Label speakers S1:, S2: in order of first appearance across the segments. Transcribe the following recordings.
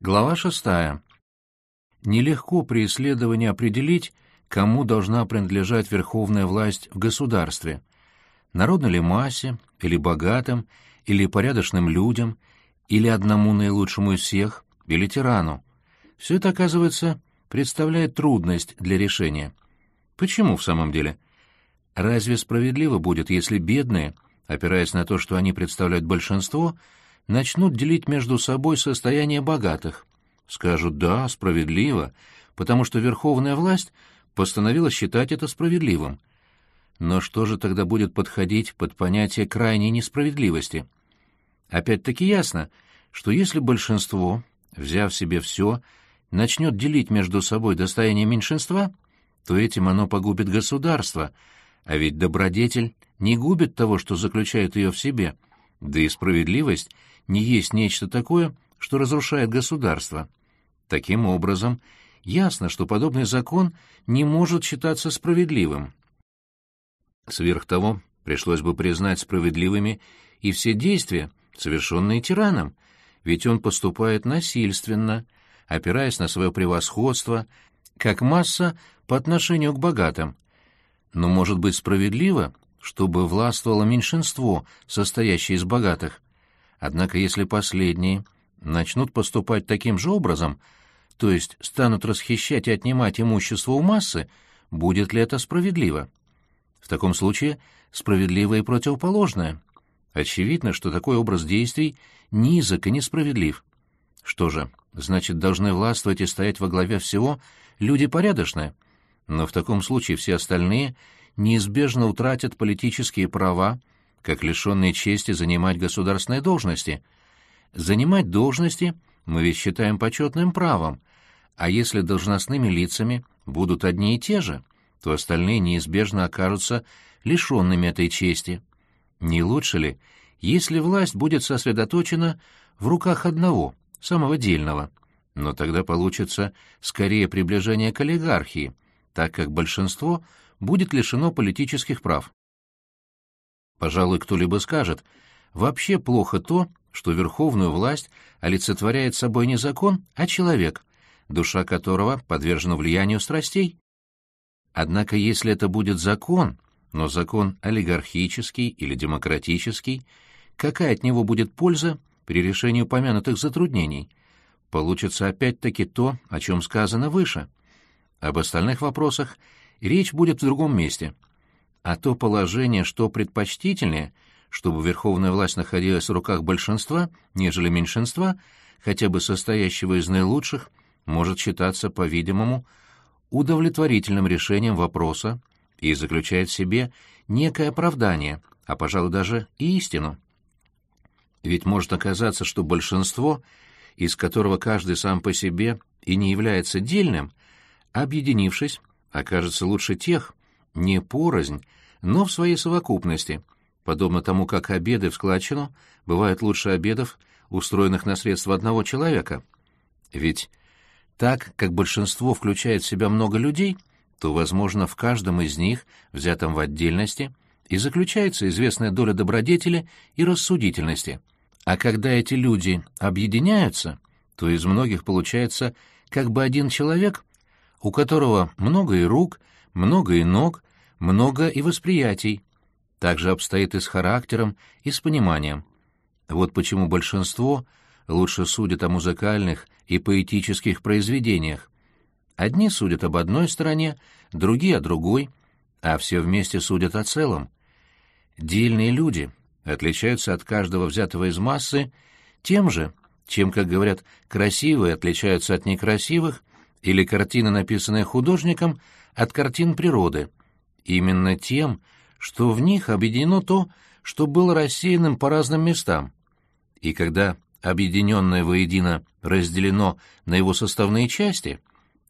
S1: Глава шестая. Нелегко при исследовании определить, кому должна принадлежать верховная власть в государстве. Народной ли массе, или богатым, или порядочным людям, или одному наилучшему из всех, или тирану. Все это, оказывается, представляет трудность для решения. Почему в самом деле? Разве справедливо будет, если бедные, опираясь на то, что они представляют большинство, начнут делить между собой состояние богатых. Скажут «да, справедливо», потому что верховная власть постановила считать это справедливым. Но что же тогда будет подходить под понятие крайней несправедливости? Опять-таки ясно, что если большинство, взяв себе все, начнет делить между собой достояние меньшинства, то этим оно погубит государство, а ведь добродетель не губит того, что заключает ее в себе, да и справедливость — не есть нечто такое, что разрушает государство. Таким образом, ясно, что подобный закон не может считаться справедливым. Сверх того, пришлось бы признать справедливыми и все действия, совершенные тираном, ведь он поступает насильственно, опираясь на свое превосходство, как масса по отношению к богатым. Но может быть справедливо, чтобы властвовало меньшинство, состоящее из богатых, Однако если последние начнут поступать таким же образом, то есть станут расхищать и отнимать имущество у массы, будет ли это справедливо? В таком случае справедливо и противоположное. Очевидно, что такой образ действий низок и несправедлив. Что же, значит, должны властвовать и стоять во главе всего люди порядочные, но в таком случае все остальные неизбежно утратят политические права, как лишенные чести занимать государственные должности. Занимать должности мы ведь считаем почетным правом, а если должностными лицами будут одни и те же, то остальные неизбежно окажутся лишенными этой чести. Не лучше ли, если власть будет сосредоточена в руках одного, самого дельного? Но тогда получится скорее приближение к олигархии, так как большинство будет лишено политических прав. Пожалуй, кто-либо скажет, вообще плохо то, что верховную власть олицетворяет собой не закон, а человек, душа которого подвержена влиянию страстей. Однако если это будет закон, но закон олигархический или демократический, какая от него будет польза при решении упомянутых затруднений? Получится опять-таки то, о чем сказано выше. Об остальных вопросах речь будет в другом месте — а то положение, что предпочтительнее, чтобы верховная власть находилась в руках большинства, нежели меньшинства, хотя бы состоящего из наилучших, может считаться, по-видимому, удовлетворительным решением вопроса и заключает в себе некое оправдание, а, пожалуй, даже и истину. Ведь может оказаться, что большинство, из которого каждый сам по себе и не является дельным, объединившись, окажется лучше тех, не порознь, но в своей совокупности, подобно тому, как обеды в складчину бывают лучше обедов, устроенных на средства одного человека. Ведь так, как большинство включает в себя много людей, то, возможно, в каждом из них, взятом в отдельности, и заключается известная доля добродетели и рассудительности. А когда эти люди объединяются, то из многих получается как бы один человек, у которого много и рук, много и ног, много и восприятий. Также обстоит и с характером, и с пониманием. Вот почему большинство лучше судят о музыкальных и поэтических произведениях. Одни судят об одной стороне, другие — о другой, а все вместе судят о целом. Дельные люди отличаются от каждого взятого из массы тем же, чем, как говорят, красивые отличаются от некрасивых, или картины, написанные художником, от картин природы — именно тем, что в них объединено то, что было рассеянным по разным местам. И когда объединенное воедино разделено на его составные части,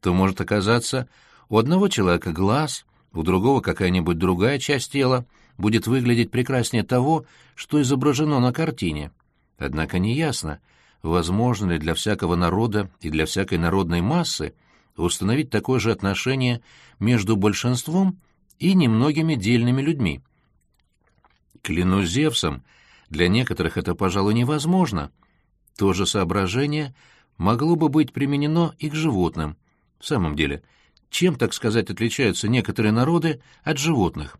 S1: то может оказаться у одного человека глаз, у другого какая-нибудь другая часть тела будет выглядеть прекраснее того, что изображено на картине. Однако неясно, возможно ли для всякого народа и для всякой народной массы установить такое же отношение между большинством и немногими дельными людьми. Клянусь Зевсом, для некоторых это, пожалуй, невозможно. То же соображение могло бы быть применено и к животным. В самом деле, чем, так сказать, отличаются некоторые народы от животных?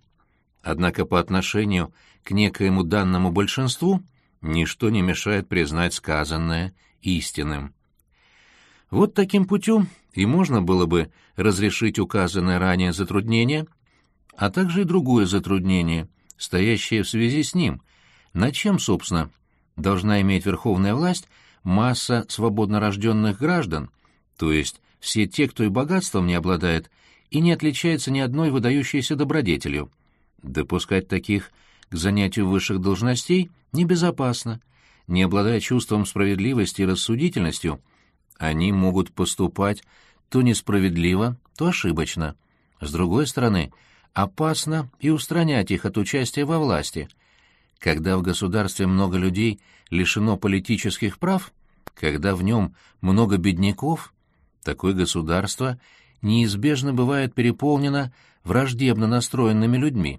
S1: Однако по отношению к некоему данному большинству ничто не мешает признать сказанное истинным. Вот таким путем и можно было бы разрешить указанное ранее затруднение, а также и другое затруднение, стоящее в связи с ним, на чем, собственно, должна иметь верховная власть масса свободно рожденных граждан, то есть все те, кто и богатством не обладает, и не отличается ни одной выдающейся добродетелью. Допускать таких к занятию высших должностей небезопасно. Не обладая чувством справедливости и рассудительностью, они могут поступать то несправедливо, то ошибочно. С другой стороны, опасно и устранять их от участия во власти. Когда в государстве много людей лишено политических прав, когда в нем много бедняков, такое государство неизбежно бывает переполнено враждебно настроенными людьми.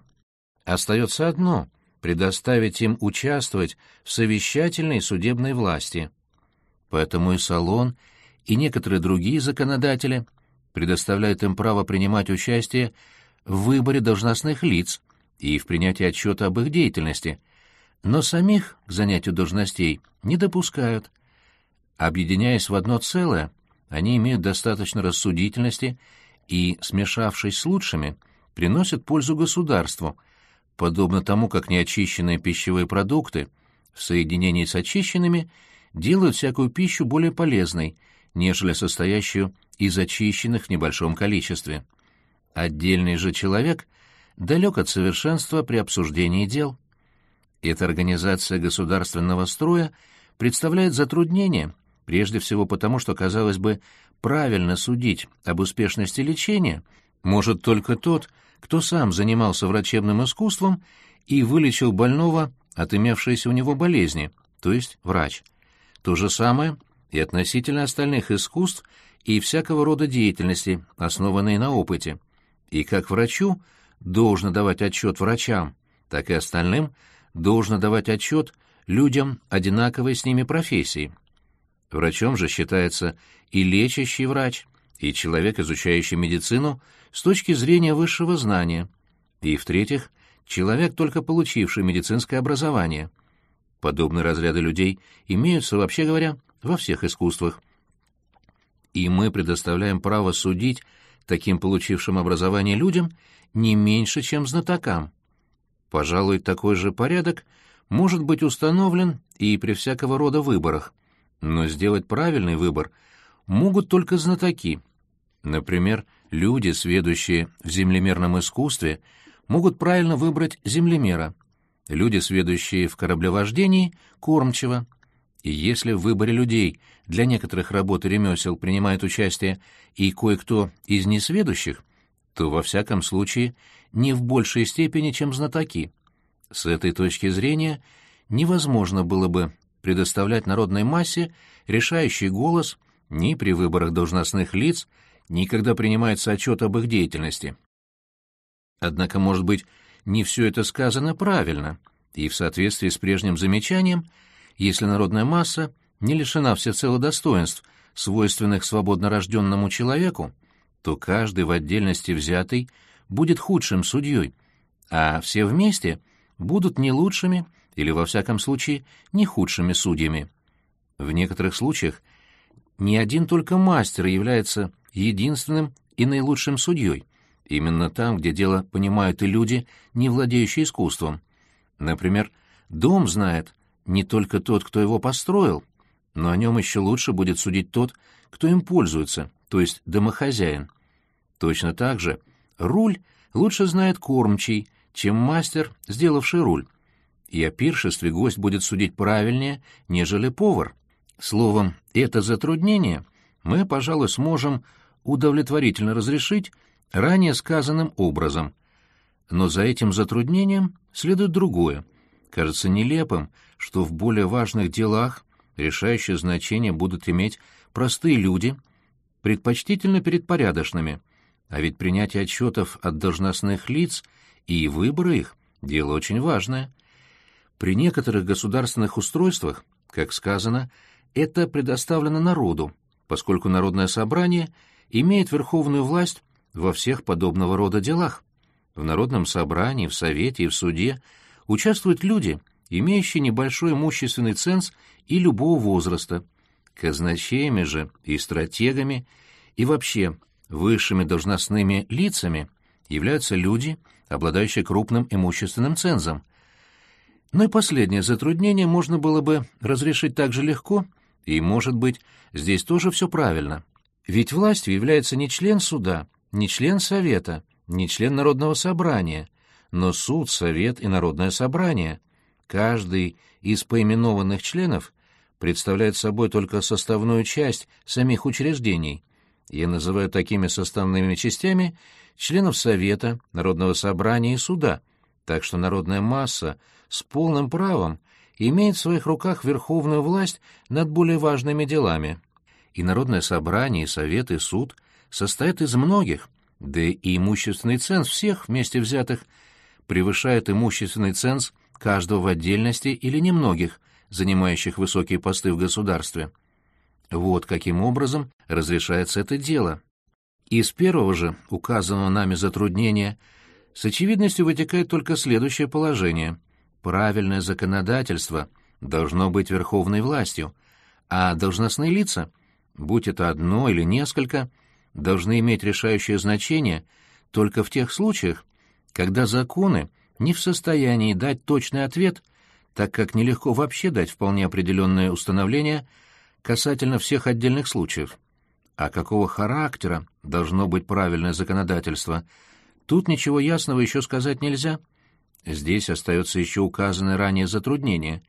S1: Остается одно — предоставить им участвовать в совещательной судебной власти. Поэтому и Салон, и некоторые другие законодатели предоставляют им право принимать участие в выборе должностных лиц и в принятии отчета об их деятельности, но самих к занятию должностей не допускают. Объединяясь в одно целое, они имеют достаточно рассудительности и, смешавшись с лучшими, приносят пользу государству, подобно тому, как неочищенные пищевые продукты в соединении с очищенными делают всякую пищу более полезной, нежели состоящую из очищенных в небольшом количестве. Отдельный же человек далек от совершенства при обсуждении дел. Эта организация государственного строя представляет затруднение, прежде всего потому, что, казалось бы, правильно судить об успешности лечения может только тот, кто сам занимался врачебным искусством и вылечил больного от имевшейся у него болезни, то есть врач. То же самое и относительно остальных искусств и всякого рода деятельности, основанной на опыте. И как врачу должно давать отчет врачам, так и остальным должно давать отчет людям одинаковой с ними профессии. Врачом же считается и лечащий врач, и человек, изучающий медицину с точки зрения высшего знания, и, в-третьих, человек, только получивший медицинское образование. Подобные разряды людей имеются, вообще говоря, во всех искусствах. И мы предоставляем право судить таким получившим образование людям не меньше, чем знатокам. Пожалуй, такой же порядок может быть установлен и при всякого рода выборах, но сделать правильный выбор могут только знатоки. Например, люди, сведущие в землемерном искусстве, могут правильно выбрать землемера, люди, сведущие в кораблевождении — кормчего, и если в выборе людей для некоторых работ и ремесел принимает участие и кое-кто из несведущих, то во всяком случае не в большей степени, чем знатоки. С этой точки зрения невозможно было бы предоставлять народной массе решающий голос ни при выборах должностных лиц, ни когда принимается отчет об их деятельности. Однако, может быть, не все это сказано правильно, и в соответствии с прежним замечанием – если народная масса не лишена всецело достоинств, свойственных свободно рожденному человеку, то каждый в отдельности взятый будет худшим судьей, а все вместе будут не лучшими или, во всяком случае, не худшими судьями. В некоторых случаях не один только мастер является единственным и наилучшим судьей, именно там, где дело понимают и люди, не владеющие искусством. Например, дом знает, не только тот, кто его построил, но о нем еще лучше будет судить тот, кто им пользуется, то есть домохозяин. Точно так же руль лучше знает кормчий, чем мастер, сделавший руль. И о пиршестве гость будет судить правильнее, нежели повар. Словом, это затруднение мы, пожалуй, сможем удовлетворительно разрешить ранее сказанным образом. Но за этим затруднением следует другое — Кажется нелепым, что в более важных делах решающее значение будут иметь простые люди, предпочтительно перед порядочными. А ведь принятие отчетов от должностных лиц и выборы их – дело очень важное. При некоторых государственных устройствах, как сказано, это предоставлено народу, поскольку народное собрание имеет верховную власть во всех подобного рода делах. В народном собрании, в совете и в суде участвуют люди, имеющие небольшой имущественный ценз и любого возраста, казначеями же и стратегами, и вообще высшими должностными лицами являются люди, обладающие крупным имущественным цензом. Но и последнее затруднение можно было бы разрешить так же легко, и, может быть, здесь тоже все правильно. Ведь властью является не член суда, не член совета, не член народного собрания, но суд, совет и народное собрание. Каждый из поименованных членов представляет собой только составную часть самих учреждений. Я называю такими составными частями членов Совета, Народного собрания и суда, так что народная масса с полным правом имеет в своих руках верховную власть над более важными делами. И Народное собрание, и Совет, и суд состоят из многих, да и имущественный ценз всех вместе взятых превышает имущественный ценз каждого в отдельности или немногих, занимающих высокие посты в государстве. Вот каким образом разрешается это дело. Из первого же указанного нами затруднения с очевидностью вытекает только следующее положение. Правильное законодательство должно быть верховной властью, а должностные лица, будь это одно или несколько, должны иметь решающее значение только в тех случаях, когда законы не в состоянии дать точный ответ, так как нелегко вообще дать вполне определенное установление касательно всех отдельных случаев. А какого характера должно быть правильное законодательство, тут ничего ясного еще сказать нельзя. Здесь остается еще указанное ранее затруднение.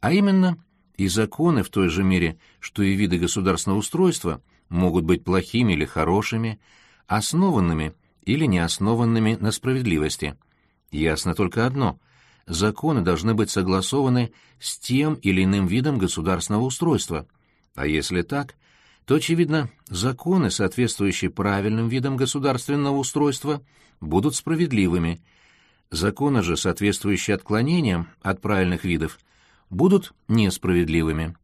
S1: А именно, и законы в той же мере, что и виды государственного устройства, могут быть плохими или хорошими, основанными или неоснованными на справедливости. Ясно только одно — законы должны быть согласованы с тем или иным видом государственного устройства. А если так, то, очевидно, законы, соответствующие правильным видам государственного устройства, будут справедливыми. Законы же, соответствующие отклонениям от правильных видов, будут несправедливыми.